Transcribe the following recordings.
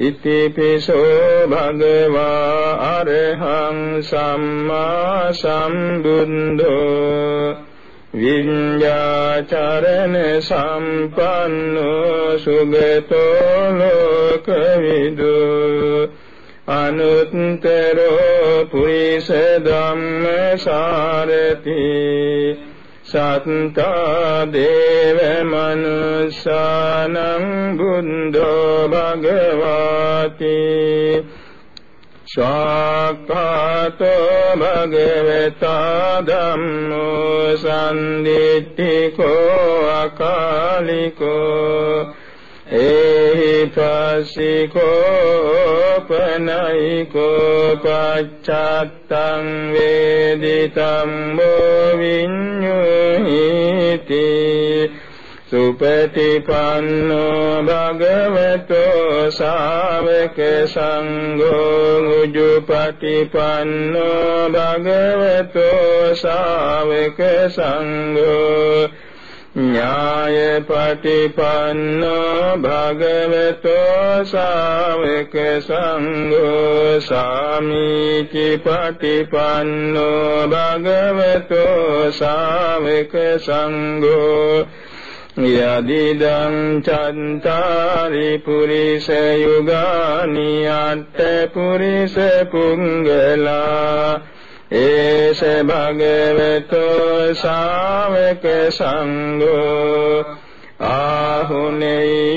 ඉතිපිසෝ භගවා අරහං සම්මා සම්බුද්ධෝ විඤ්ඤාචරණ සම්පන්නෝ සුගතෝ ලෝකවිදු අනුත්තරෝ පුරිස ධම්ම සාරති සත්තා දේව මනුස්සානං බුද්ධෝ භගවාති ස්වාක්ඛාතෝ භගවතා ධම්මෝ සම්දිත්තිකෝ අකාලිකෝ ඒහි පස්සිකෝ පනයිකෝ පච්චත්තං වේදිතං බෝ විඤ්ඤුහිති සුපටිපන්නෝ භගවතෝ ශාවක සංඝෝ උජුපටිපන්නෝ භගවතෝ ශාවක සංඝෝ ඥායපටිපන්නෝ භගවතෝ ශාවක සංඝෝ සාමීචි පටිපන්නෝ භගවතෝ ශාවක සංඝෝ යදිදං චන්තාරි පුරිස යුගානි අට්ඨ පුරිස පුංගලා ඒස භගවතෝ ශාවක සංඝෝ ආහුනේයෝ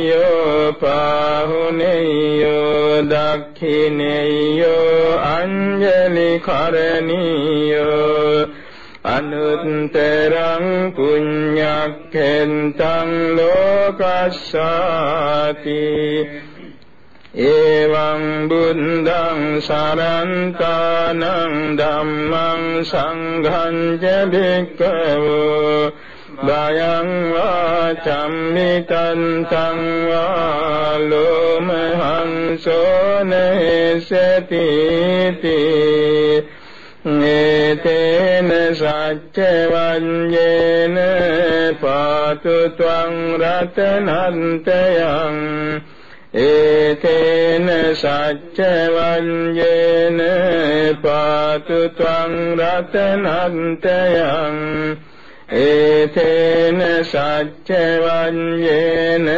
පාහුනේයෝ දක්ඛිනේයෝ අංජලි කරණීයෝ අනුත්තරං පුඤ්ඤක්ඛෙන්තං ලෝකස්සාති එවං බුද්ධං සරන්තානං ධම්මං සංඝං ච භික්ඛවෝ බයං වාචම්මිතං තං වාලෝමහංසෝ නේසති නේතේන සච්ච වඤ්ඤේන පාතු ත්වං රතනන්තයං ඒතේන සච්ච වඤ්ඤේන පාතු ත්වං රතනන්තයං ඒතේන සච්ච වඤ්ඤේන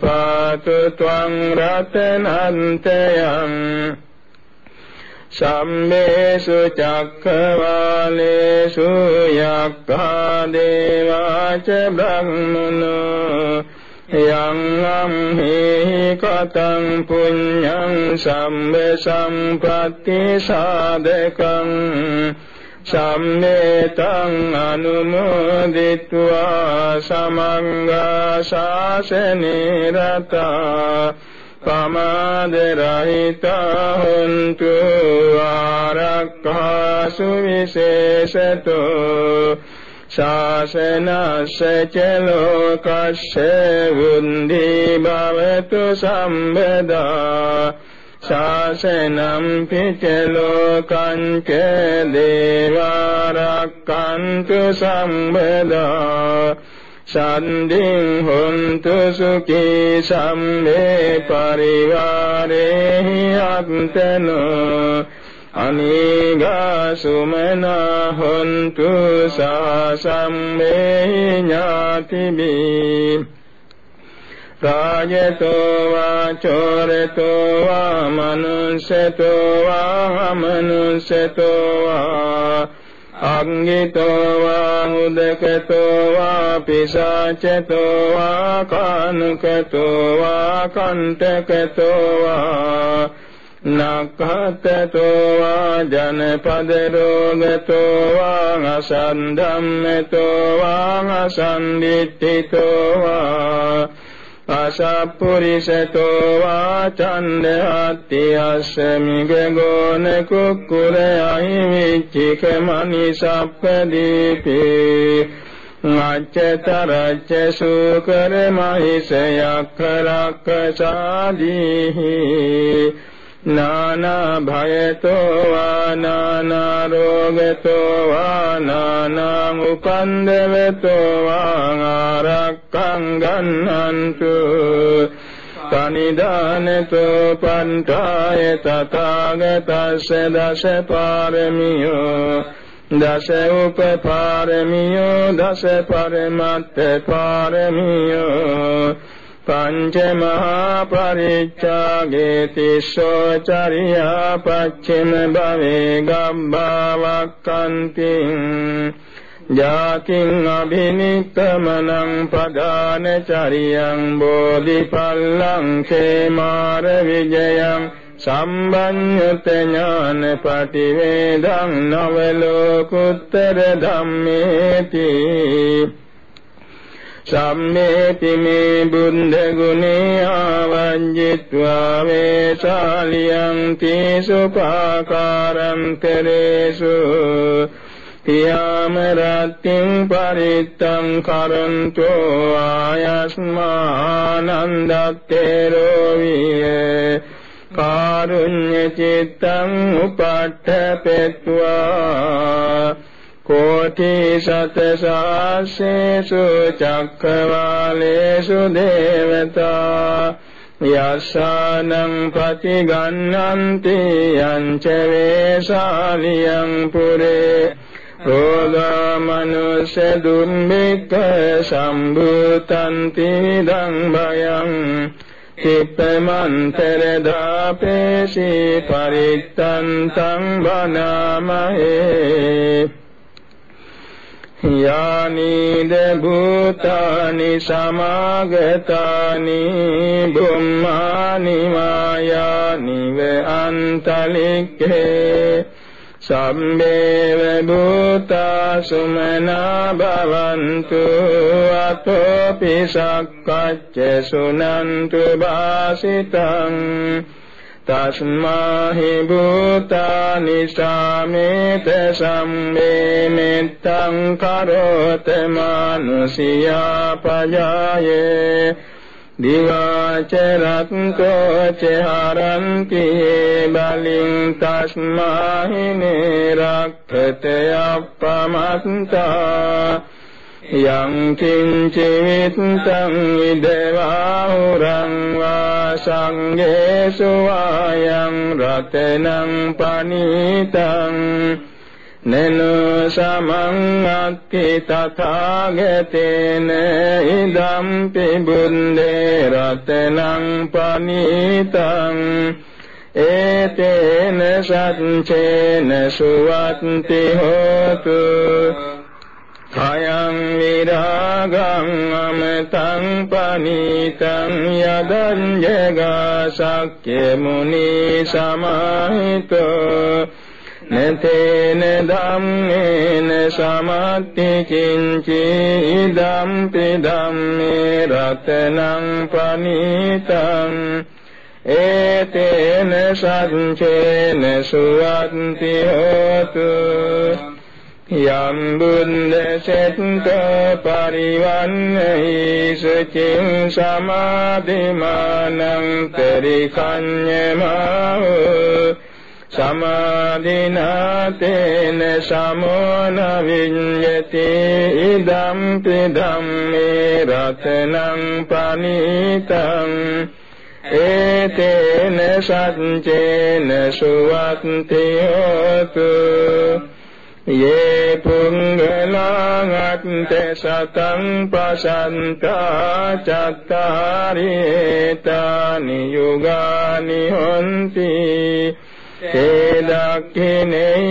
පාතු ත්වං රතනන්තයං සම්මේසු චක්ඛවාලේසු යක්ඛා දේවාච බ්‍රහ්මනෝ යං අම්හි කතං පුඤ්ඤං සම්බ සම්පත්ති සාදකං සම්මේතං අනුමෝදිत्वा සමංගා ශාසනේ රතා පමාද රහිතා හොන්තු ආරක්ඛා සුවිශේෂතෝ ශාසනස්ස ච ලෝකස්ස වුන්දි භවතු සම්බදා ශාසනම් පිච ලෝකං ච දේවාරක්칸තු සම්බදා සන්දින් හොන්තු සුඛී සම්මේ පරිවාරේ අත්තනෝ අනේගා සුමනා හොන්තු සාසම්මේ ඥාතිබී රාජතෝ වා චෝරතෝ වා මනුස්සතෝ වා අමනුස්සතෝ වා අංගිතෝ වා උදකතෝ වා පිසාචතෝ වා කානුකතෝ වා කණ්ඨකතෝ වා නක්ඛතතෝ වා ජනපද රෝගතෝ වා අසන්ධම්මතෝ වා අසන්දිට්ඨිතෝ වා අසප්පුරිසතෝ වාචන්ද අත්තියස්ස මිගගෝන කුක්කුල අහිවිච්චික මනිසප්පදීපේ අච්චතරච්ච සූකර මහිසයක් රක්ක සාදීහි නානා භයතෝ වා නානා රෝගතෝ වා නානා උපන්දවතෝ වා ආරක්ඛං ගන්නන්තු තනිදානතෝ පන්තාය තථාගතස්ස දස පාරමියෝ දස උපපාරමියෝ දස පරමත්ත පාරමියෝ පංච මහා පරිච්ඡාගේ තිස්සෝ චරියා පච්චිම භවේ ගම්භාවක්කන්ති ජාතින් අභිනික්කමනං පදාන චරියං බෝධිපල්ලං කේමාර විජයං සම්බඤ්ඤත ඥාන පටිවේදං නව ලෝකුත්තර ධම්මේති සම්මේති මේ බුද්ධ ගුණේ ආවංජිත්වා වේශාලියං තීසුපාකාරං කරේසු පියාම රත්තිං පරිත්තං කරන්තෝ ආයස්මානන්දත්තේරෝ වියේ කාරුණ්‍ය චිත්තං උපට්ඨපෙත්වා කෝටි සත සාසේසු චක්කවාලේසු දේවතා යස්සානං පතිගන්නන්ති යංච වේශාලියං පුරේ රෝගා මනුෂ්‍ය දුම්බික්ක සම්භූතන්ති දං භයං කිප්පමන්තර දාපේසි පරිත්තන්තං බනාමහේ යානිද භූතානි සමාගතානි බුම්මානි මායානි වේ අන්තලික්ඛේ සම්මේව භූතා සුමනා භවන්තු අතෝපි සක්කච්ච සුනන්තු වාසිතං තස්මාහි භූතානි සාමේත සම්මේ මෙත්තං කරෝත මානුසියා පජායේ දිවාචරත්තෝ චහරන්ති බලින් තස්මාහිනේ රක්ඛත අප්පමත්තා යං කිංචි විත්තං විදවාහුරං වා සංඝේසු ආයං රතනං පනීතං නනෝ සමං අක්ඛි තථාගතේන ඉදම්පි බුන්දේ රතනං පනීතං ඒතේන සච්චේන සුවත්ති හෝතු කයං විරාගං අමතං පනීතං යදං ජගා සක්්‍ය මුනි සමාහිතෝ නතේන ධම්මේන සමත්ති කිංචි ඉදම්පි ධම්මේ රතනං පනීතං ඒතේන සච්චේන සුවන්ති හෝතු යම් බුද්ධ සෙත්ත පරිවන්නහි සුචින් සමාධිමානං පරිකඤ්ඤමාවෝ සමාධිනාතේන සමෝන විඤ්ඤති ඉදම්පි ධම්මේ රතනං පනීතං ඒතේන සච්චේන සුවත්ති හෝතු යේ පුංගලාගත්ත සතං පසන්තා චත්තාරේතානි යුගානි හොන්ති තේදක්ඛිනේය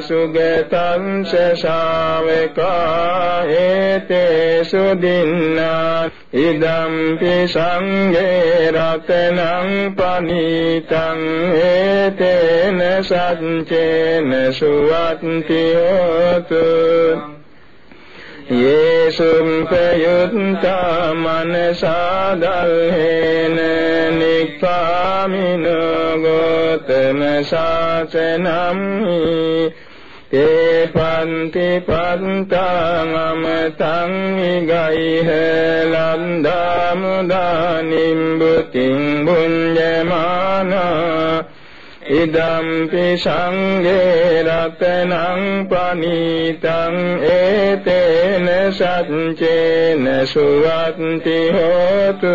සුගතං ශාවකා හේතේසු දින්නා ඉදම්පි සංඝේ රතනං පනීතං හේතේන සච්චේන සුවත්ති හෝතු යේසුම් ප්‍රයුත්තා මනසාදල්හෙන නික්ඛාමින ගෝතම ශාසනම් තේ පන්ති පන්තං අමතං ඉගයිහ ලන්දා මුදා නිම්බුතින් බුඤ්ජමානා ඉදම්පි සංඝේ රතනං පනීතං ඒතේන සච්චේන සුවත්ති හෝතු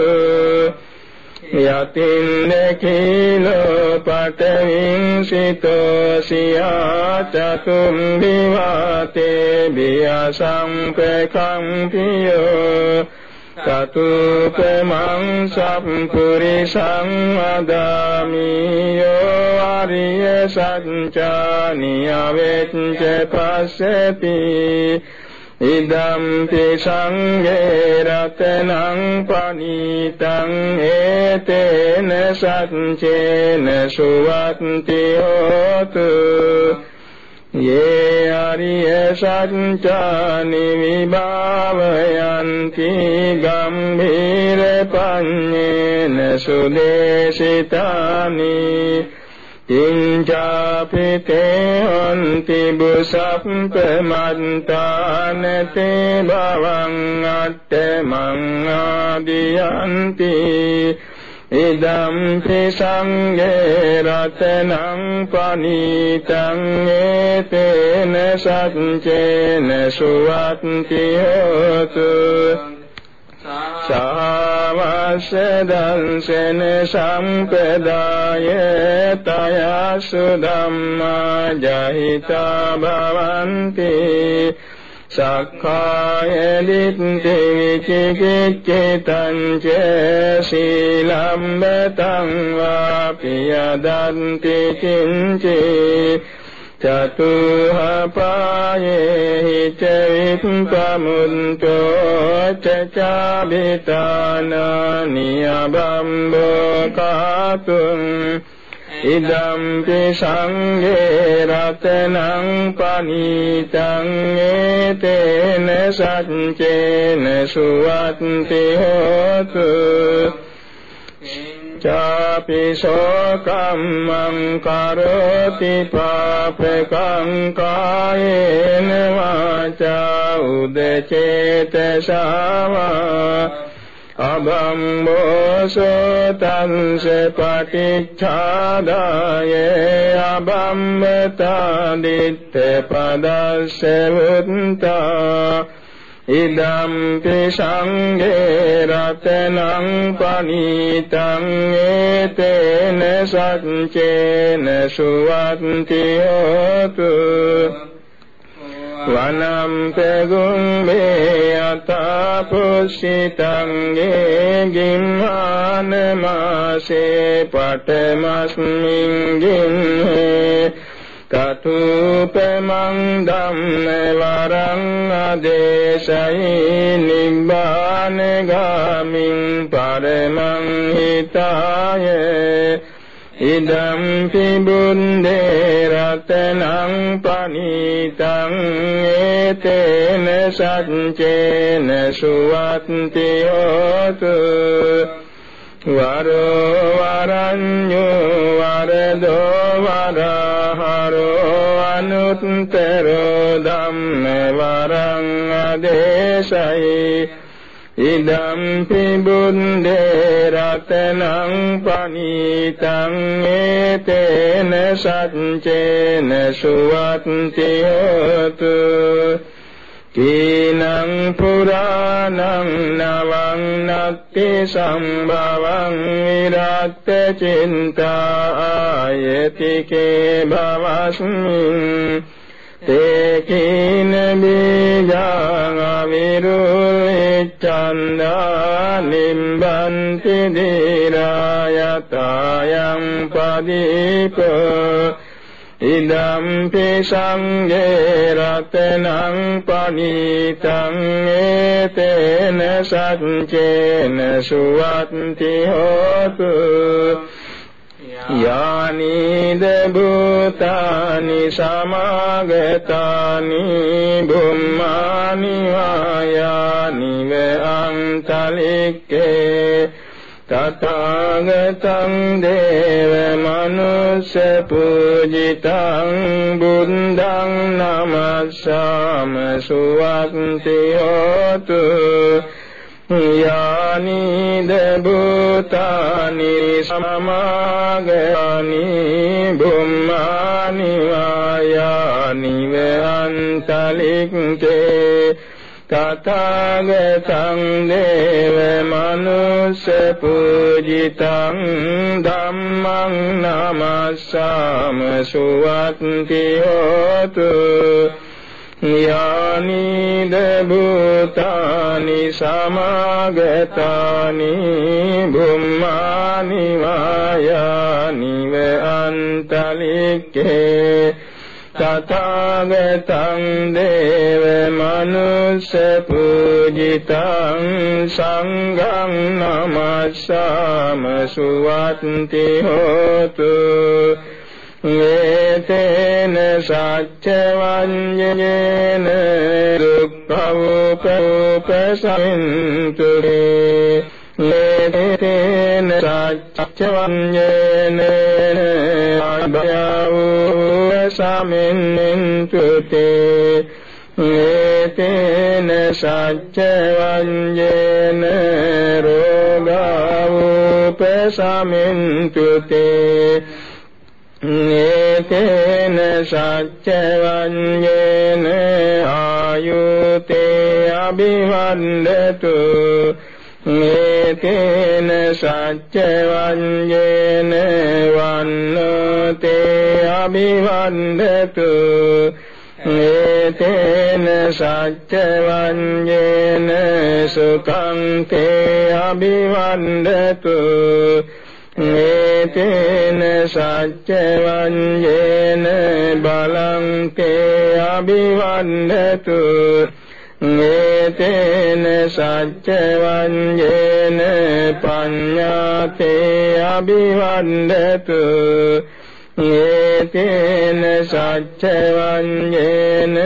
යතින්න කීලෝ පඨවින් සිතෝ සියා චතුම් විවාතේ බිය සංපකම්පියෝ චතුපමං සම්පුරිසං වදාමි යෝ ආර්ය සත්‍යානිය වෙච්ච පස්සති ඉදම් සංඝේ රතනං පනීතං ඒතේන සච්චේන සුවත්ති හෝතු ये අරිය සත්‍යානි විභාවයන්ති ගම්භීර පඤ්ඤේන සුදේශිතානි ඉංජාපිතේන්ති බුසප්පමන්තානතේ භවං අත්තමං ආදියන්ති ඉදම් සංඝේ රතනං පනීතං ඒතේන සච්චේන සුවත්ති හෝතු සාවස්ස දංසන සම්පදාය තයසු ධම්මා ජහිතා භවಂತಿ සක්කාය දිට්ඨි විචිකිච්ඡිතං ච සීලම්බතං වාපි යදන්ති කිංචේ චතුහපායේ ච විප්පමුන්තෝ ච චාබිතානානි අබම්බෝ කාතුං ඉදම්පි සංඝේ රතනං පනීතං ඒතේන සච්චේන සුවත්ති හෝතු චාපි සෝකම්මං කරෝති පාපකං කායේන වාචා උදචේතසාවා අබම්බෝසෝතංස පටිච්ඡාදාය අබම්මතා දිත්ත පදස්ස වුත්තා ඉදම්පි සංඝේ රතනං පනීතං ඒතේන සච්චේන සුවත්ති හෝතු වනම් පෙගුම්බේ යතා පුසිතං ගේ ගිම්හාන මාසේ පඨමස්මින් ගින්හේ කතුපමං ධම්ම වරං ආදේශයි නිබ්බාන ගාමින් පරමං හිතායේ ඉදම් පිබුන්දේ රතනං පනීතං ඒතේන සච්චේන සුවත්ති හෝතු වරෝ වරඤ්ඤෝ වරදෝ වරහරෝ අනුත්තරෝ ධම්ම වරං අදේශයි ඉදම්පි බුද්දේ රතනං පනීතං ඒතේන සච්චේන සුවත්ති හෝතු කීනං පුරාණං නවං නත්ති සම්භවං විරත් චින්තා ආයතිකේ භවස්මින් තේකීන බීජං අවිරුච්ඡන්දා නිම්බන්ති දීරායතයන් පදීප ඉදම්පි සංඝේ රතනං පනීතං ඒතේන සච්චේන සුවත්ති හෝතු යානිද භූතානි සමාගතානි බුම්මානි වායානි වේ අන්තලික්කේ තථාගතං දේව මනුස්ස පූජිතං බුද්ධං නමස්සාම සුවන්ති හෝතු යානිද භූතානි සමාගානි බුම්මානි වායානි වන්තලික්කේ තථාගතං දේව මනුස්ස පූජිතං ධම්මං නමස්සාම සුවත්ති හෝතු යානිද භූතානි සමාගතානි බුම්මානි වායානි වේ අන්තලික්කේ තථාගතං දේව මනුස්ස පූජිතං සංඝං නමස්සාම සුවත්ති හෝතු වේතේන සච්ච වඤ්ඤේන දුක්ඛෝපසමින්තුරේ වේතේන සච්ච වඤ්ඤේන අභයෝ සමින්තුතේ වේතේන සච්ච වඤ්ඤේන රෝගෝපසමින්තුතේ නේතේන සච්ච වඤ්ඤේන ආයුතේ අභිවන්දතු. නේතේන සච්ච වඤ්ඤේන වන්නතේ අභිවන්දතු. නේතේන සච්ච වඤ්ඤේන සුඛං තේ අභිවන්දතු. නේතේන සච්ච වඤ්ඤේන බලං තේ අභිවන්නතු නේතේන සච්ච වඤ්ඤේන පඤ්ඤාතේ අභිවන්නතු නේතේන සච්ච වඤ්ඤේන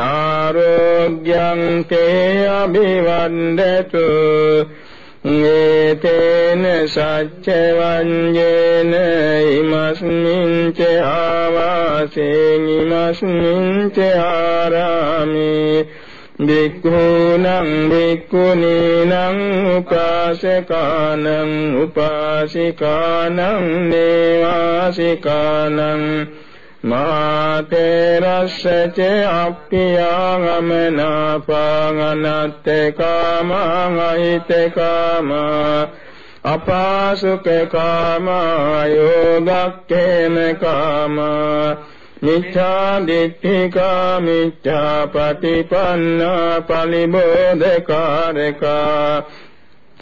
ආරෝග්‍යං තේ අභිවන්නතු ඒතේන සච්ච වඤ්ඤේන ඉමස්මින් ච ආවාසේන ඉමස්මින් ච ආරාමේ බික්ඛූනං බික්ඛුනීනං උපාසකානං උපාසිකානං නේවාසිකානං මාතේරස්සච අප්පියාගමනාපාගනත්ත කාමං අහිත කාමා අපාසුක කාමා යෝගක්ඛේම කාමා මිච්ඡා දිට්ඨිකා මිච්ඡා පටිපන්නා පලිබෝධකාරකා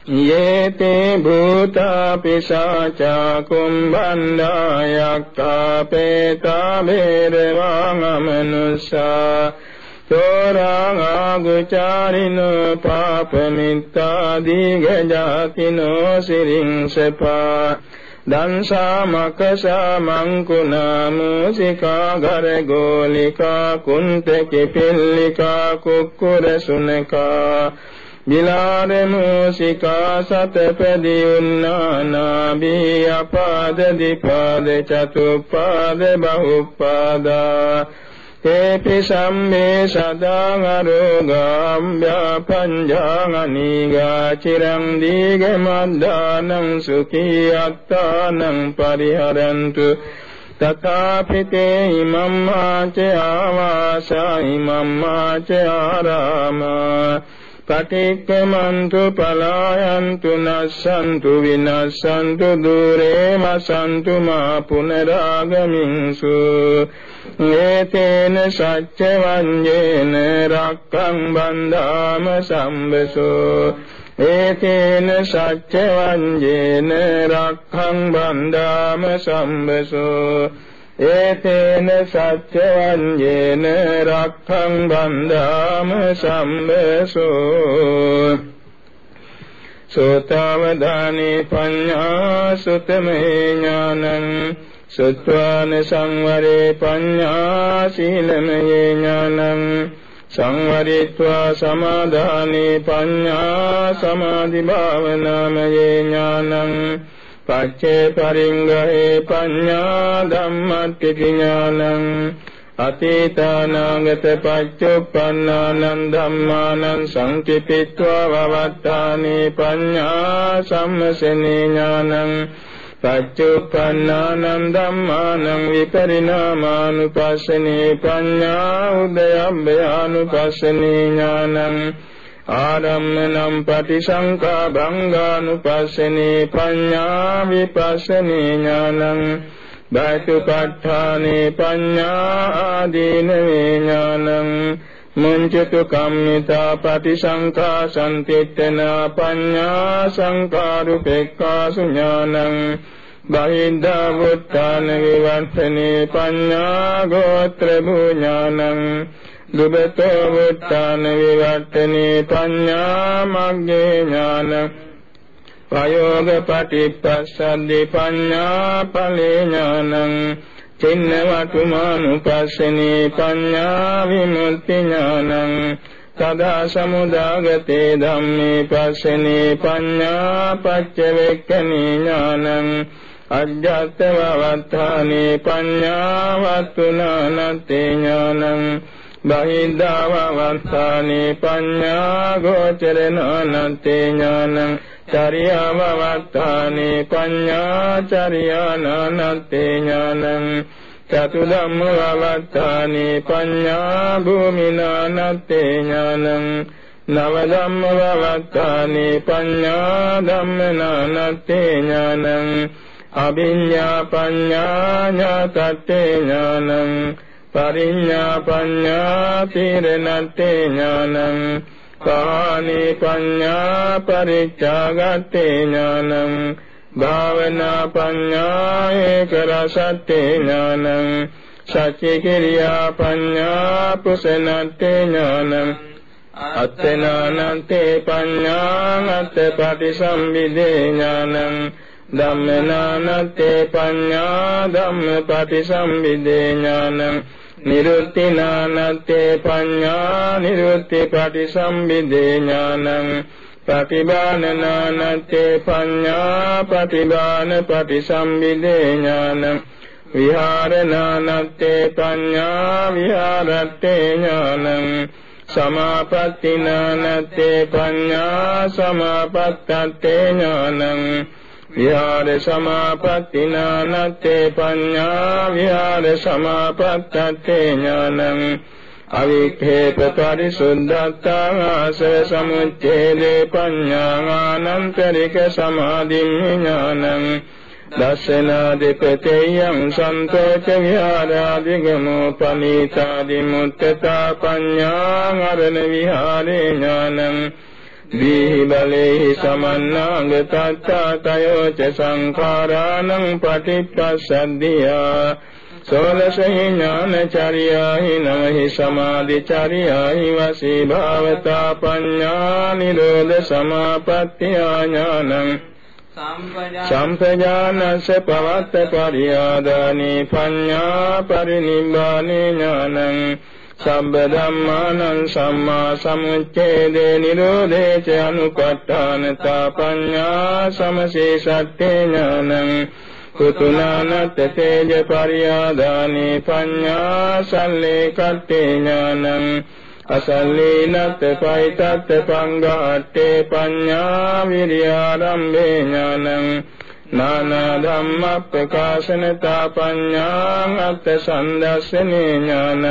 යේතේ භූතා පිසාචා කුම්බණ්ඩායක්ඛා පේතා බේරවාං අමනුසා චෝරං ආගුචාරිනෝ පාපමිත්තා දීඝජාතිනෝ සිරින්සපා දංසා මකසා මංකුණා මූසිකා ගර ගෝලිකා කුන්තකි පිල්ලිකා කුක්කුර සුනකා බිලාර මූසිකා සතපදි උන්නානාබී අපාද දිපාද චතුප්පාද බහුප්පාදා තේපි සම්මේ සදාං අරෝගාම්භ්‍යා පඤ්ඤාං අනීගා චිරං දීගමද්දානං සුඛී අත්තානං පරිහරන්තු තථාපිතේ ඉමම්මා ච ආවාසා ඉමම්මා ච ආරාමා පටික්කමන්තු පලායන්තු නස්සන්තු විනස්සන්තු දුරේ මසන්තු මා පුනරාගමින්සු. ඒතේන සච්ච වඤ්ඤේන රක්ඛං බන්ධාම සම්බසෝ. ඒතේන සච්ච වඤ්ඤේන රක්ඛං බන්ධාම සම්බසෝ. ඒතේන සච්ච වඤ්ඤේන රක්ඛං බන්ධාම සම්බසෝ සෝතාවදානේ පඤ්ඤා සුතමේ ඥානං සුත්වාන සංවරේ පඤ්ඤා සීලමේ ඥානං සංවරිත්වා සමාදානේ පඤ්ඤා සමාධි භාවනාමයේ ඥානං පච්චේ පරිංගහේ පඤ්ඤා ධම්මට්ටි ඥානං අතීතානාගත පච්චුප්පන්නානං ධම්මානං සංකිපිත්වා වවත්තානේ පඤ්ඤා සම්මසනේ ඥානං පච්චුප්පන්නානං ධම්මානං විපරිණාමානුපස්සනේ පඤ්ඤා උදයබ්බයානුපස්සනේ ඥානං ආරම්මනම් පටිසංකා භංගානුපස්සනේ පඤ්ඤා විපස්සනේ ඥානං බාතුපත්ථානේ පඤ්ඤා ආදීනවේ ඥානං මුංචතු කම්මිතා පටිසංඛා සම්තිත්තනා පඤ්ඤා සංකාරුපෙක්ඛාසු ඥානං බහිද්ධා වුත්තාන විවර්තනේ පඤ්ඤා ගෝත්‍ර භුඥානං දුබතෝ වුත්තාන විවර්තනේ පඤ්ඤා මග්ගේ ඥානං. පයෝග පටිපස්සද්දි පඤ්ඤා ඵලේ ඥානං. චින්න වතුමානුපස්සනේ පඤ්ඤා විමුක්ති ඥානං. සදා සමුදාගතේ ධම්මේ පස්සනේ පඤ්ඤා පච්චවෙක්ඛනේ ඥානං. අජ්ජත් වවත්තානේ පඤ්ඤා වතුනානත්තේ ඥානං. බහිද්ධා වවත්තානේ පඤ්ඤා ගෝචරනානත්තේ ඥානං චරියාව වත්තානේ පඤ්ඤා චරියානානත්තේ ඥානං චතු ධම්ම වවත්තානේ පඤ්ඤා භූමිනානත්තේ ඥානං නව ධම්ම වවත්තානේ පඤ්ඤා ධම්මනානත්තේ ඥානං අභිඤ්ඤා පඤ්ඤා ඥාතත්තේ ඥානං පරිඤ්ඤා පඤ්ඤා තීරණත්තේ ඥානං කානේ පඤ්ඤා පරිච්ඡාගත්තේ ඥානං භාවනා පඤ්ඤා ඒක රසත්තේ ඥානං සච්චේ කිරියා පඤ්ඤා පුසනත්තේ ඥානං අත්තනානන්තේ පඤ්ඤාං අත්ත පටිසම්භිදේ ඥානං ධම්මනානත්තේ පඤ්ඤා ධම්ම පටිසම්භිදේ ඥානං නිරුත්තිනානත්තේ පඤ්ඤා නිරුත්ති පටිසම්භිදේ ඥානං පටිභානනානත්තේ පඤ්ඤා පටිභාන පටිසම්භිදේ ඥානං විහාරනානත්තේ පඤ්ඤා විහාරත්තේ ඥානං සමාපත්තිනානත්තේ පඤ්ඤා සමාපත්තත්තේ ඥානං විහාර සමාපත්තිනානත්තේ පඤ්ඤා විහාර සමාපත්තත්තේ ඥානං. අවික්ඛේප පරිසුද්ධත්තාං ආසව සමුච්ඡේදේ පඤ්ඤානානන්තරික සමාධින් ඥානං. දස්සනාදිපතේයං සන්තෝච විහාරාදිගමෝ පනීතාදි මුත්තතා පඤ්ඤාං අරණ විහාරේ ඥානං. දීහි බලේහි සමන්නාග තත්තාතයෝ ච සංඛාරාණං පටිච්චසද්ධියා සෝලසහි ඥානචර්යාහි නමහි සමාධිචර්යාහි වසී භාවතා පඤ්ඤා නිරෝධ සමාපත්තිය ඥානං. සම්පජානස පවත්ත පරියාදානී පඤ්ඤා පරිනිබ්බානේ ඥානං. සම්බ ධම්මානං සම්මා සමුච්ඡේදේ නිරෝධේ ච අනුපට්ඨානතා පඤ්ඤා සමසේසත්තේ ඥානං කුතුනානත් තේජ පරියාදානේ පඤ්ඤා සල්ලේ කත්තේ ඥානං අසල්ලීනත් පයිතත් පංගාට්ටේ පඤ්ඤා විරියාරම්භේ ඥානං නානා ධම්ම ප්‍රකාශනතා පඤ්ඤාං අත්ථ සම්දස්සනේ ඥානං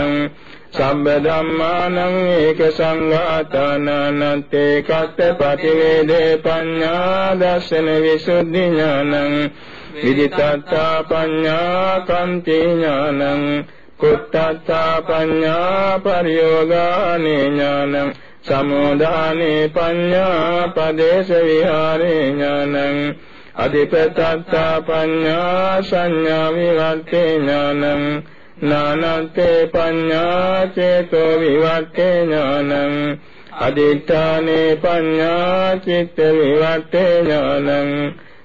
සම්බ ධම්මානං ඒක සංඝාතානන්තේ කත්ත පටිවේදේ පඤ්ඤා දර්ශන විසුද්ධි ඥානං විදිතත්තා පඤ්ඤා කන්ති ඥානං කුත්තත්තා පඤ්ඤා පරියෝගානේ ඥානං සමෝදානේ පඤ්ඤා පදේශ විහාරේ ඥානං අධිපතත්තා පඤ්ඤා සංඥා විවර්තේ ඥානං නානත්තේ පඤ්ඤා චේතෝ විවට්ඨේ ඥානං අදිඨානේ පඤ්ඤා චිත්ත විවට්ඨේ ඥානං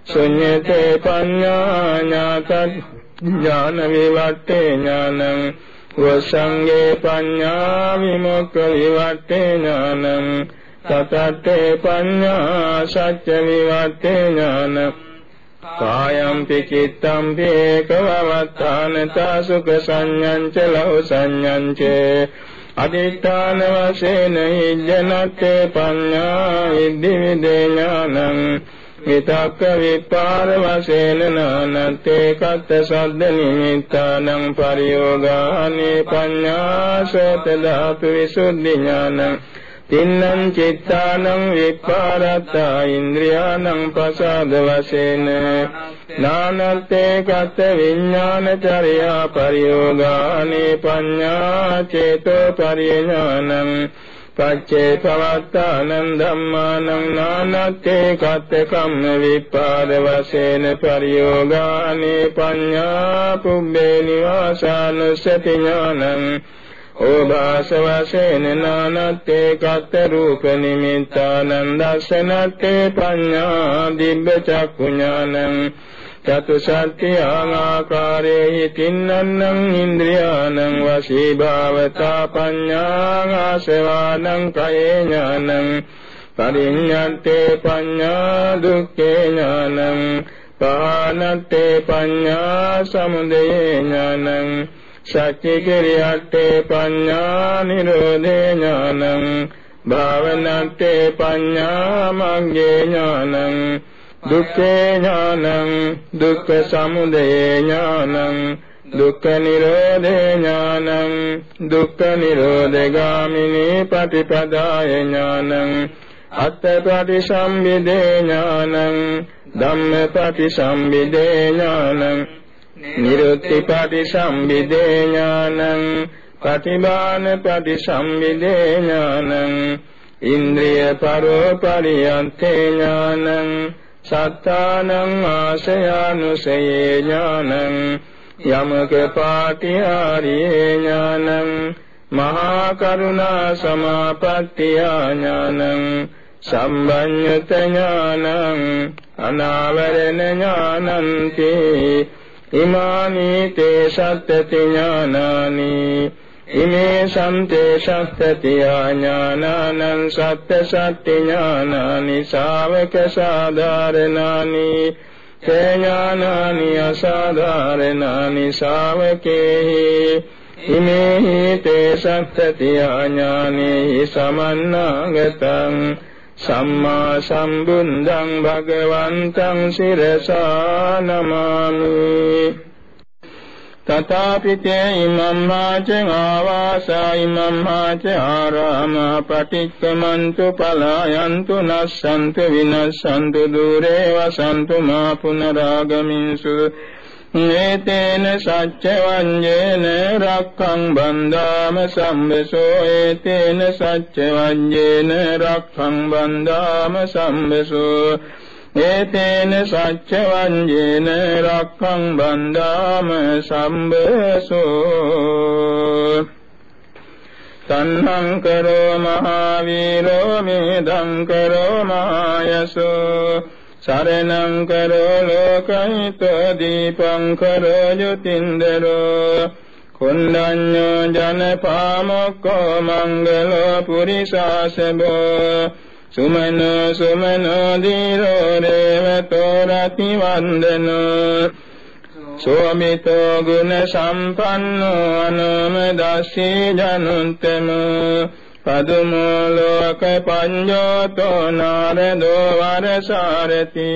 ශුඤ්ඤතේ පඤ්ඤා ඥාත ඥාන විවට්ඨේ ඥානං වසංගේ පඤ්ඤා විමුක්ඛ විවට්ඨේ ඥානං තතත්තේ පඤ්ඤා සත්‍ය විවට්ඨේ ඥානං කායම්පි චිත්තම්පි ඒකවවත්තානතා සුඛ සංඤංච ලෞ සංඤංච අදිඨාන වශයෙන් ඉජ්ජනත්තේ පඤ්ඤා ඉද්ධි විදේඥානං විතක්ක විපාර වශයෙන් නානත්තේ කත්ත සද්ද නිමිත්තානං පරියෝගානි පඤ්ඤා සෝත ධාතු විසුද්ධි ඥානං තින්නම් චිත්තානං විපාරත්තා ඉන්ද්‍රියානං පසාද වශයෙන්. නානත්තේ කත විඥානචර්යා පරියෝගානේ පඤ්ඤා චේතෝ පරිඥානං පච්චේ පවත්තානං ධම්මානං නානත්තේ කත කම්ම විපාද වශයෙන් පරියෝගානේ පඤ්ඤා පුබ්බේ නිවාසානුස්සති ඥානං. ඕභාස වශයෙන් නානත්තේ කත්ත රූප නිමිත්තානං දස්සනත්තේ පඤ්ඤා දිබ්බ චක්ඛු ඥානං චතුසත්‍ය ආකාරේහි තින්නන්නං ඉන්ද්‍රියානං වශී භාවතා පඤ්ඤාසවානං කයේ ඥානං පරිඤ්ඤත්තේ පඤ්ඤා දුක්ඛේ ඥානං පානත්තේ පඤ්ඤා සමුදය ඥානං සත්‍ය කිරියත්තේ පඤ්ඤා නිරෝධේ ඥානං භාවනත්තේ පඤ්ඤා මග්ගේ ඥානං දුක්ඛේ ඥානං දුක්ඛ සමුදය ඥානං දුක්ඛ නිරෝධේ ඥානං දුක්ඛ නිරෝධගාමිනී පටිපදාය ඥානං අත්ථපටිසම්භිදේ ඥානං ධම්මපටිසම්භිදේ ඥානං නිරුත්ති පටිසම්භිදේ ඥානං පටිභාන පටිසම්භිදේ ඥානං ඉන්ද්‍රිය පරෝ පරියන්තේ ඥානං සත්තානං ආශයානුසයේ ඥානං යමක පාටිහාරියේ ඥානං මහා කරුණා සමාපත්තිය ඥානං සම්බඤ්ඤත ඥානං අනාවරණ ඥානන්ති ඉමානි තේ සත්තති ඥානානි ඉමේ සම්තේ සත්තති ඥානානං සත්ත සත්‍ය ඥානානි ශාවක සාධාරණානි තේ ඥානානි අසාධාරණානි ශාවකේහි ඉමේ තේ සත්තති ඥානෙහි සමන්නාගතං සම්මා සම්බුද්ධං භගවන්තං සිරසා නමාමි තථාපිතේ ඉමම් මාච ආවාසා ඉමම් මාච ආරාම. පටිච්චමන්තු පලායන්තු නස්සන්තු විනස්සන්තු දුරේ වසන්තු මා පුනරාගමින්සු. ඒතේන සච්ච වඤ්ඤේන රක්ඛං බන්දාම සම්බසෝ ඒතේන සච්ච වඤ්ඤේන රක්ඛං බන්දාම සම්බසෝ ඒතේන සච්ච වඤ්ඤේන රක්ඛං බන්දාම සම්බසෝ තණ්හං කරෝ මහාවීරෝ මේදං කරෝ මහායසෝ සරණං කරෝ ලෝකහිතෝ දීපං කරෝ යුතින්දරෝ කුණ්ඩඤ්ඤෝ ජනපාමොක්කෝ මංගලෝ පුරිසාසබෝ සුමනෝ සුමනෝ දීරෝ රේවතෝ රති වන්දනෝ සෝමිතෝ ගුණ සම්පන්නෝ අනුමදස්සී ජනුත්තමෝ පදුමෝ ලෝක පඤ්ඤෝතෝ නාරදෝ වරසාරති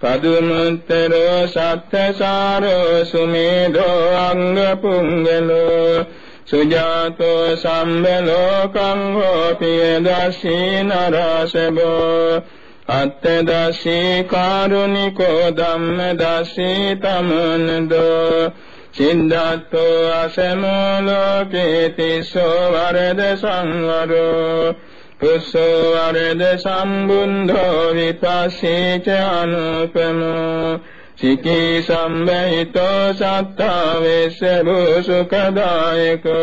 පදුමුත්තරෝ සත්තසාරෝ සුමේධෝ අංග පුංගලෝ සුජාතෝ සම්බලෝකං හෝපිය දස්සී නරසබෝ අත්තදස්සී කාරුණිකෝ ධම්ම දස්සී තමනදෝ සිද්ධාත්තෝ අසමෝ ලෝකේ තිස්සෝ වරද සංවරෝ. පුස්සෝ වරද සම්බුද්ධෝ විපස්සී ච අනුපමෝ. සිකී සම්බහිතෝ සත්තා වේස භූසුකදායකෝ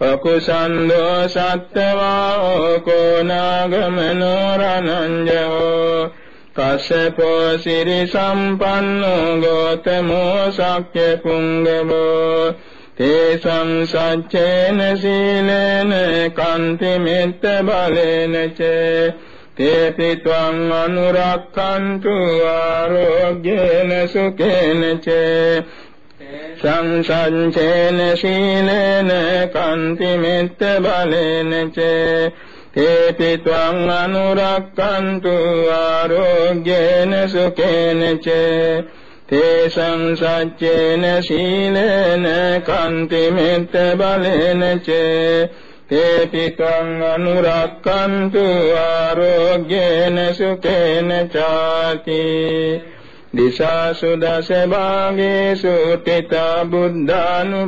පකුසන්தோ සත්තවා කෝනාගමනෝ රණංජෝ කස්සපෝ සිරි සම්පන්නෝ ගෝතමෝ සක්්‍ය පුංගමෝ තේසං සච්චේන සීලේන කන්ති මෙත්ත බලේන චේ තේපි ත්වං අනුරක්ඛන්තු ආරෝග්‍යේන සුඛේන චේ සංසංචේන සීලේන කන්ති මෙත්ත බලේන චේ තේපි ත්වං අනුරක්ඛන්තු ආරෝග්‍යේන සුඛේන චේ. තේසං සච්චේන සීලේන කන්ති මෙත්ත බලේන චේ. තේපි ත්වං අනුරක්ඛන්තු ආරෝග්‍යේන සුඛේන චාති දිසාසු දස භාගේසු තිතා බුද්ධානුභාවතෝ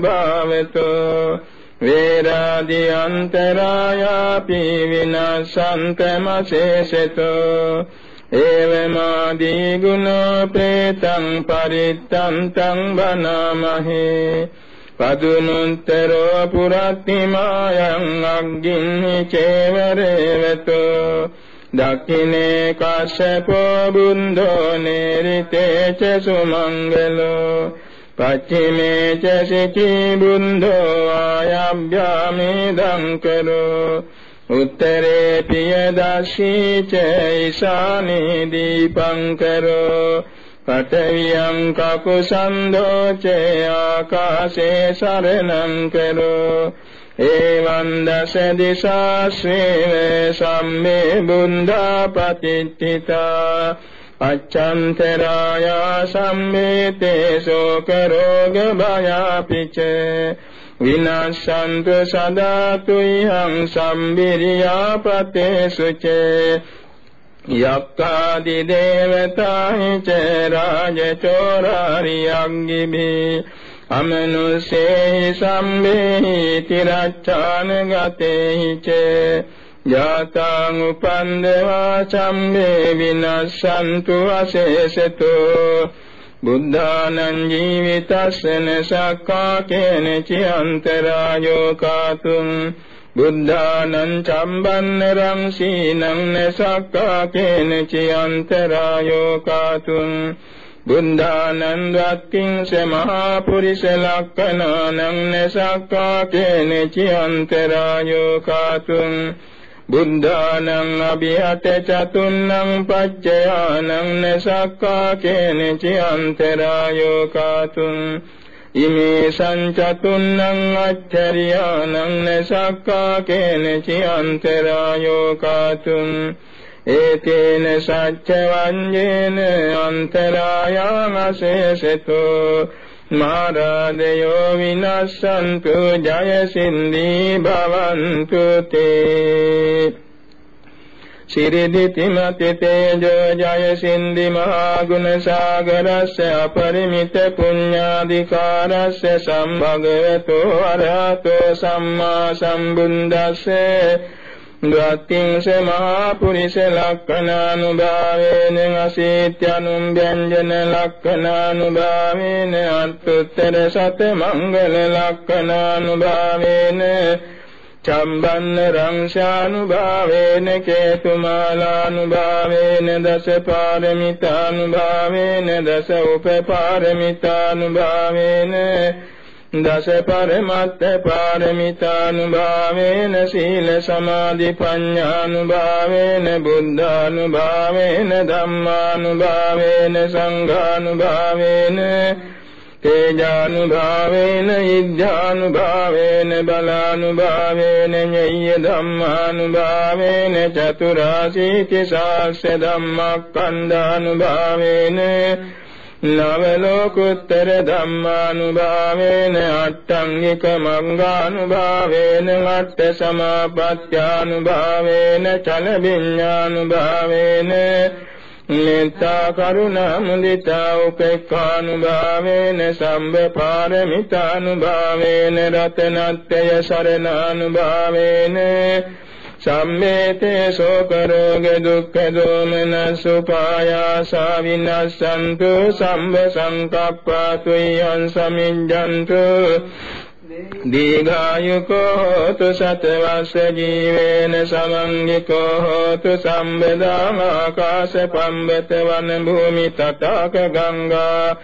වේරාදි අන්තරායාපි විනසන්තමසේසතෝ ඒවමාදී ගුණ ප්‍රේතං පරිත්තන්තං බනාමහේ පදුනුන්තරෝ පුරත්තිමායං අග්ගින්හි චේවරේවතෝ දක්ඛිනේ කාශ්‍යපෝ බුද්ධෝ නේරිතේ ච සුමංගලෝ පච්චිමේ ච සිචි බුද්ධෝ ආයබ්භාමේ දංකරෝ උත්තරේ පියදස්සී ච ඊශානේ දීපංකරෝ පඨවියං කකුසන්தோ ච ආකාශේ සරණං කරෝ එවං දස දිසාස්වේ සම්මේ බුද්ධා පතිච්චිතා අච්ඡන්තරාය සම්මේතේ ශෝක රෝග භයාපිච විනාශන්තු සදාතු යං සම්බිරියා පතේසුචේ යක්ඛාදි දේවතාහි ච රාජචෝරාරියංගිමේ අමනුසේ සම්මේ තිරච්ඡාන ගතේහි ච ජාතං උපන්දවා සම්මේ විනස්සන්තු අශේෂතෝ බුද්ධානං ජීවිතස්සන සක්කා කේන චියන්තරායෝ කාතුං බුද්ධානං චම්බන්නරං සීනං නසක්කා කේන චියන්තරායෝ කාතුං බුද්ධානං රත්තිං සමහා පුරිස ලක්කනානං නසක්කා කේනචි අන්තරායෝ කාතුං බුද්ධානං අභිහත චතුන්නං පච්චයානං නසක්කා කේනචි අන්තරායෝ කාතුං ඉමේ සංචතුන්නං අච්චරියානං නසක්කා කේනචි අන්තරායෝ කාතුං ඒකේන සච්ච වඤ්ඤේන අන්තරායං අශේෂතෝ මාරාදයෝ විනස්සන්තු ජය සින්දී භවන්තු තේ. සිරිදිතිමති තේජෝ ජය සින්දි මහා ගුණ සාගරස්ස අපරිමිත පුඤ්ඤාධිකාරස්ස සම්භගවතෝ අරහතෝ සම්මා සම්බුද්දස්සේ ගතිංස මහා පුරිස ලක්ඛනානුභාවේන අසීත්‍යනුම් ව්‍යංජන ලක්ඛනානුභාවේන අත්ුත්තර සත මංගල ලක්ඛනානුභාවේන චම්බන්න රංශානුභාවේන කේතුමාලානුභාවේන දස පාරමිතානුභාවේන දස උපපාරමිතානුභාවේන දස පරමත්ත පාරමිතානුභාවේන සීල සමාධි ප්‍රඥානුභාවේන බුද්ධානුභාවේන ධම්මානුභාවේන සංඝානුභාවේන තේජානුභාවේන ඉද්ධානුභාවේන බලානුභාවේන ඤය්‍ය ධම්මානුභාවේන චතුරාසීති සාස්‍ය ධම්මක්ඛන්ධානුභාවේන නව ලෝකුත්තර ධම්මානුභාවේන අට්ඨංගික මංගානුභාවේන අට්ඨ සමාපත්‍යානුභාවේන චල විඤ්ඤානුභාවේන මෙත්තා කරුණා මුදිතා උපේක්ඛානුභාවේන සම්බ පාරමිතානුභාවේන රතනත්ත්‍ය සරණානුභාවේන සම්මේතේ ශෝක රෝග දුක්ඛ දෝමන සුපායාසා විනස්සන්තු සම්බ සංකප්පා තුයං සමිඤ්ඤන්තු දීඝායුකෝ හෝතු සතවස්ස ජීවේන සමංගිකෝ හෝතු සම්බදාම ආකාශ පම්බත වන භූමි තටාක ගංගා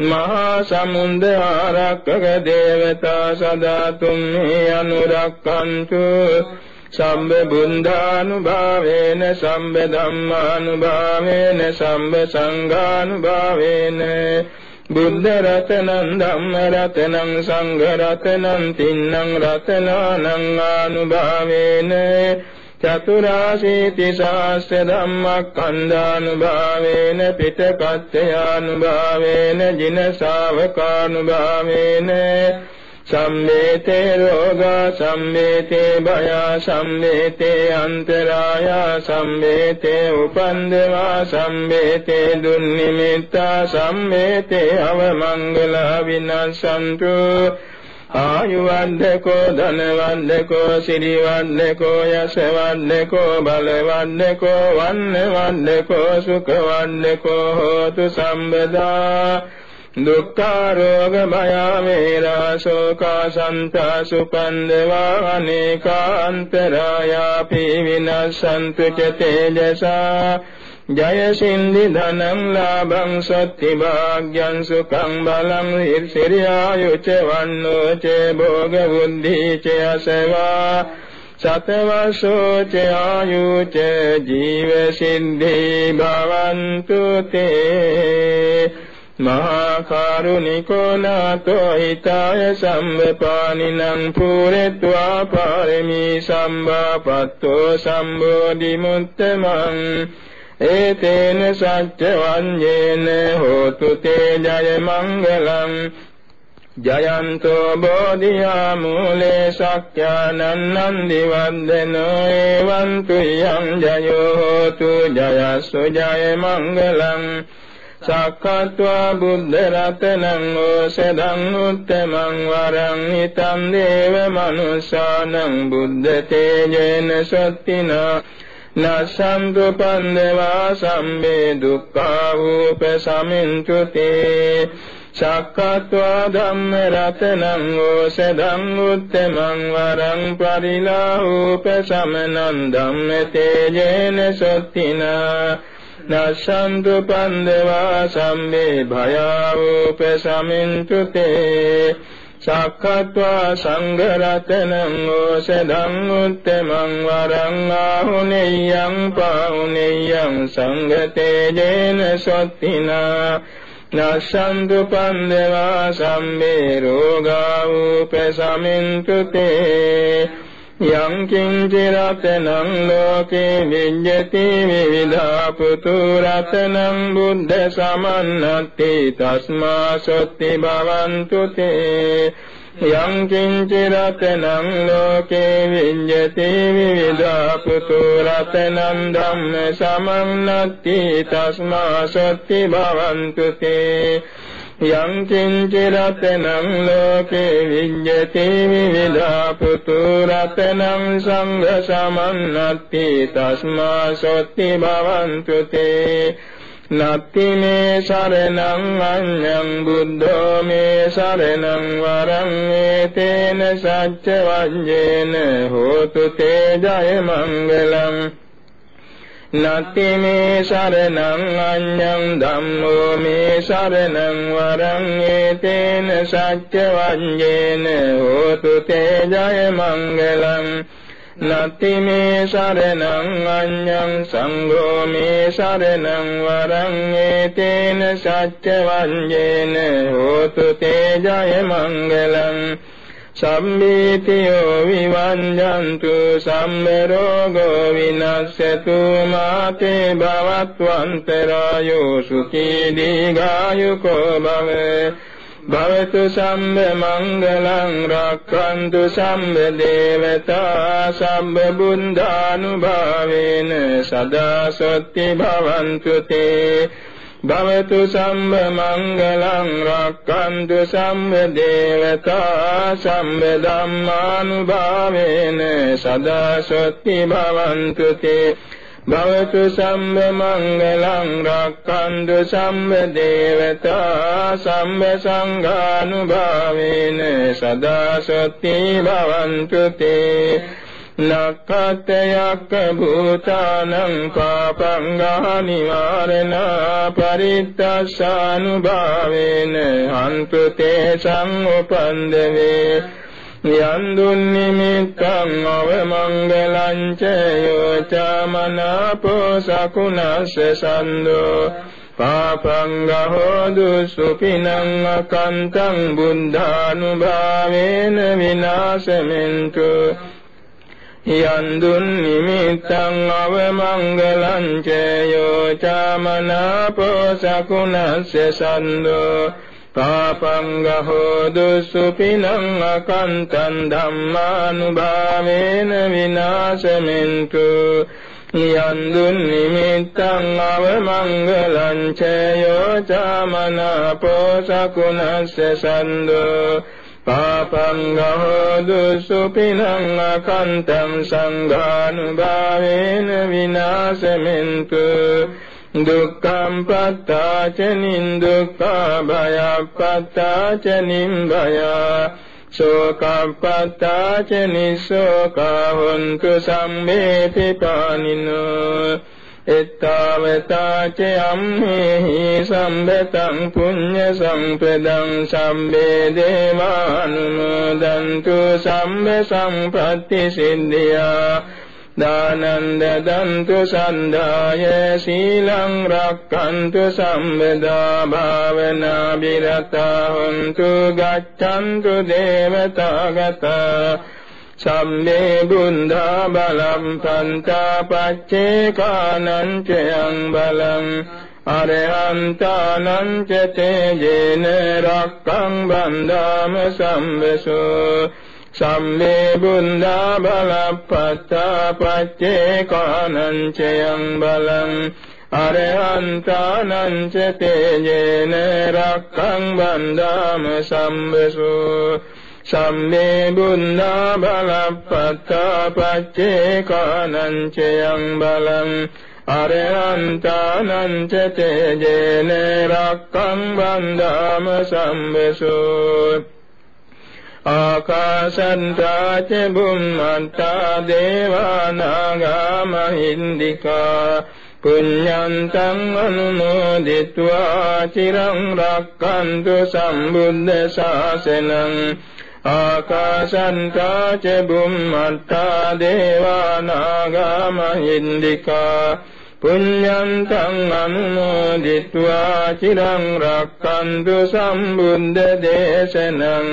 මහා සමුන්ද ආරක්කක දේවතා සදා තුම්හි අනුරක්කන්තු සම්බ බුද්ධානුභාවේන සම්බ ධම්මානුභාවේන සම්බ සංඝානුභාවේන. බුද්ධ රතනං ධම්ම රතනං සංඝ රතනං තින්නං රතනානං ආනුභාවේන. චතුරාසීති ශාස්ත්‍ර ධම්මක්ඛන්ධානුභාවේන පිටකත්ත්‍යානුභාවේන ජින ශාවකානුභාවේන සම්මේතේ රෝගා සම්මේතේ භය සම්මේතේ අන්තරාය සම්මේතේ උපන්දවා සම්මේතේ දුන්නිමිත්තා සම්මේතේ අවමංගල විනසන්තු ආයුවන්දකෝ ධනවන්දකෝ සිරිවන්දකෝ යසවන්දකෝ බලවන්දකෝ වන්නවන්දකෝ සුඛවන්දකෝ හෝතු සම්බදා. දුක්ඛාරෝග භය වේරා ශෝකා සන්තා සුපන්දවා අනේකාන්තරායාපි විනස්සන්තු ච තේජසා ජය සින්දි ධනං ලාභං සත්‍ති භාග්‍යං සුඛං බලං හිර්සිරියායුච වන්නෝ ච භෝග බුද්ධි ච අසවා සතවසෝ ච ආයුච ජීව සින්දි භවන්තු තේ මහා කරුණිකෝ නාතෝ හිතාය සම්බපානිනං පුරෙත්වා පාරමී සම්බාපත්තෝ සම්බෝධි මුත්තමං ඒතේන සච්ච වඤ්ඤේන හෝතු තේ ජය මංගලං ජයන්තෝ බෝධියා මූලේ සක්ඛානන්නන්දි වන්දනෝ එවං තුයං ජයෝ හෝතු ජයස්සු ජය මංගලං සක්කත්වා බුද්ධ රතනං ඕසදං උත්තමං වරං හිතං දේව මනුසානං බුද්ධ තේජේන සත්තිනා නසන්තු පන්දවා සම්මේ දුක්ඛා වූප සමින්තුතේ සක්කත්වා ධම්ම රතනං ඕසදං උත්තමං වරං පරිලාහූප සමනං ධම්ම තේජේන සත්තිනා නස්සන්තු පන්දවා සම්මේ භයාවෝප සමින්තු තේ සක්කත්වා සංඝ රතනං ඕසදං උත්තමං වරං ආහුනේයං පාහුනේයං සංඝ තේජේන සොත්තිනා නස්සන්තු පන්දවා සම්මේ රෝගාවෝප සමින්තු තේ යං කිංචි රතනං ලෝකේ විඤ්ඤති විවිධා පුතු රතනං බුද්ධ සමන්නති තස්මා සොත්ති භවන්තු තේ. යං කිංචි රතනං ලෝකේ විඤ්ඤති විවිධා පුතු රතනං ධම්ම සමන්නති තස්මා සොත්ති භවන්තු තේ. යං කිංචි රතනං ලෝකේ විඤ්ඤති විවිධා පුතු රතනං සංඝ සමන්නත්ති තස්මා සොත්ති භවන්තු තේ. නත්ති මේ සරණං අඤ්ඤං බුද්ධෝ මේ සරණං වරං ඒතේන සච්ච වඤ්ඤේන හෝතු තේ ජය මංගලං. නත්ති මේ සරණං අඤ්ඤං ධම්මෝ මේ සරණං වරං ඒතේන සච්ච වඤ්ඤේන හෝතු තේ ජය මංගලං. නත්ති මේ සරණං අඤ්ඤං සංඝෝ මේ සරණං වරං ඒතේන සච්ච වඤ්ඤේන හෝතු තේ ජය මංගලං. සම්මේතියෝ විවංජන්තු සම්මරෝගෝ විනස්සතු මාතේ භවත්වන්තරායෝ සුඛී දීඝායුකෝ භවේ. භවතු සම්බ මංගලං රක්ඛන්තු සම්බ දේවතා සම්බ බුද්ධානුභාවේන සදා සොත්ති භවන්තු තේ. භවතු සම්බ මංගලං රක්칸තු සම්බ දේවතා සම්බ ධම්මානුභාවේන සදා සොත්ති භවන්තු තේ භවතු සම්බ මංගලං රක්ඛන්තු සම්බ දේවතා සම්බ සංඝානුභාවේන සදා සොත්ති භවන්තු තේ නක්ඛතයක්ක භූතානං පාපං ගානිවාරණා පරිත්තස්සානුභාවේන හන්තු තේ සංඋපන්දවේ යන්දුන් නිමිත්තං අවමංගලං ච යෝචාමනාපෝ සකුණස්ස සන්தோ පාපං ගහෝදු සුපිනං අකන්තං බුද්ධානුභාවේන විනාශමෙන්තු යන්දුන් නිමිත්තං අවමංගලං ච යෝචාමනාපෝ සකුණස්ස සන්தோ පාපංගහෝ දුසුපිනං අකන්තං ධම්මානුභාවේන විනාශමෙන්තු. යන්දුන් නිමිත්තං අවමංගලං චයෝ චාමනාපෝ සකුණස්ස සන්දෝ. පාපංගහෝ දුසුපිනං අකන්තං සංඝානුභාවේන විනාශමෙන්තු. දුක්ඛං පත්තාච නින්දුක්ඛා භයප්පත්තාච නිම්බය ශෝකප්පත්තාච නිසෝකා හොන්තු සම්මේති පානිනෝ. එත්තාවතාච අම්මේහි සම්බතං පුඤ්ඤ සම්පදං සම්බේ දේවානුමෝදන්තු සම්බ සම්පත්ති සිද්ධියා. දානන්ද දන්තු සන්දාය සීලං රක්칸තු සම්බදා භාවනා බිරතා හොන්තු ගච්ඡන්තු දේවතාගතා සම්මේ බුද්ධා බලම් පන්තාපච්චේ කානංචයං බලං අරහන්තානං ච තේජේන රක්ඛං බන්දාම සම්බසෝ සම්මේ බුද්ධා බලප්පත්තා පච්චේ කානංචයං බලං අරහන්තානං ච තේජේන රක්ඛං බන්දාම සම්බසෝ සම්මේ බුද්ධා බලප්පත්තා පච්චේ කානංචයං බලං අරහන්තානං චේජේන රක්ඛං වන්දාම සම්බසෝ ආකාශන්තා ච බුම්මන්තා දේවානාගා මහින්దికා පුඤ්ඤන්තං අනුමෝදිत्वा চিරං රක්칸තු සම්බුද්ධ ශාසනං ආකාශන්තා ච බුම්මත්තා දේවානාගා මහින්దికා පුඤ්ඤන්තං අනුමෝදිत्वा චිරං රක්칸තු සම්බුද්ධ දේශනං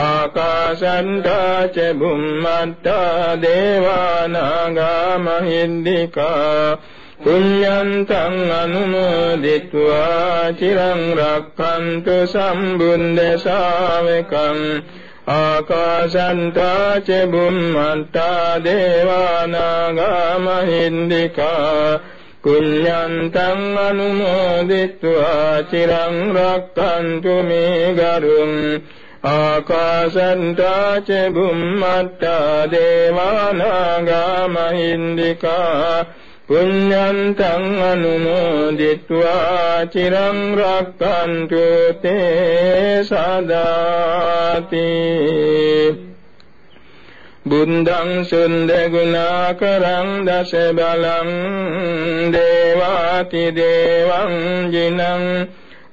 ආකාශන්තා ච බුම්මත්තා දේවානාගා මහින්దికා පුඤ්ඤන්තං අනුමෝදිत्वा චිරං රක්칸තු සම්බුද්ධ ශාවකං ආකාශන්තා ච බුම්මන්තා දේවානාගා මහින්దికා කුඤ්ඤන්තං අනුමෝදිත්වා චිරං රක්ඛන්තු මේ ගරුම් ආකාශන්තා ච බුම්මන්තා දේවානාගා මහින්దికා පුඤ්ඤන්තං අනුමෝදිත්වා චිරං රක්칸තු තේ සදාති. බුද්ධං සුන්ද ගුණාකරං දස බලං දේවාති දේවං ජිනං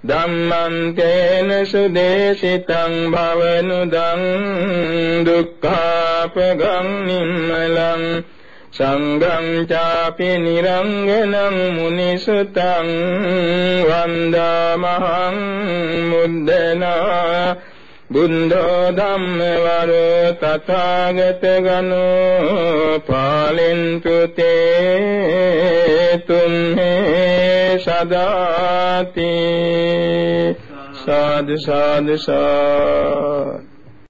ධම්මං තේන සුදේශිතං භවනුදං දුක්ඛාපගං නිම්මලං සංඝං චාපි නිරංගනං මුනිසුතං වන්දාමහං මුද්දනා බුද්ධෝ ධම්මවරෝ තථාගත ගනෝ පාලෙන්තු තේ තුම්හේ සදාති. සාදු සාදු සාදු.